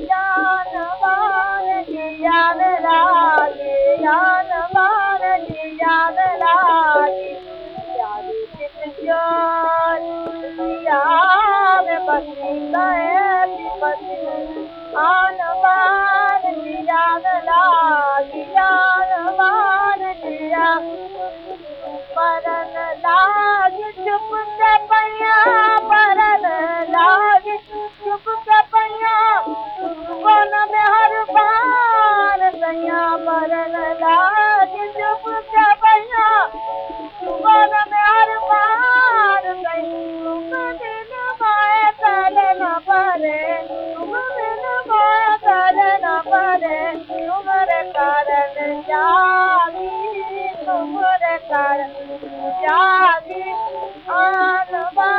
जानवान जामरा ज्ञान मान जा जान पकी করে তোমার মা কারণ করে তোমার কারণ জানি তোমার কারণ জানি আনবা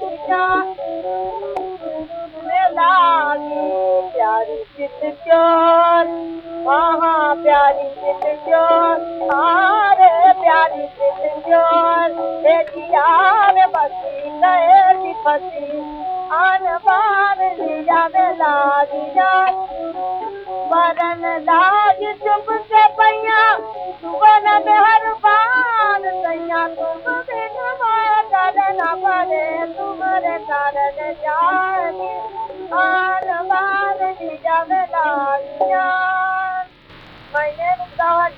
प्यारी सिद जो असी न पसी आरबार पैया रवी जॻह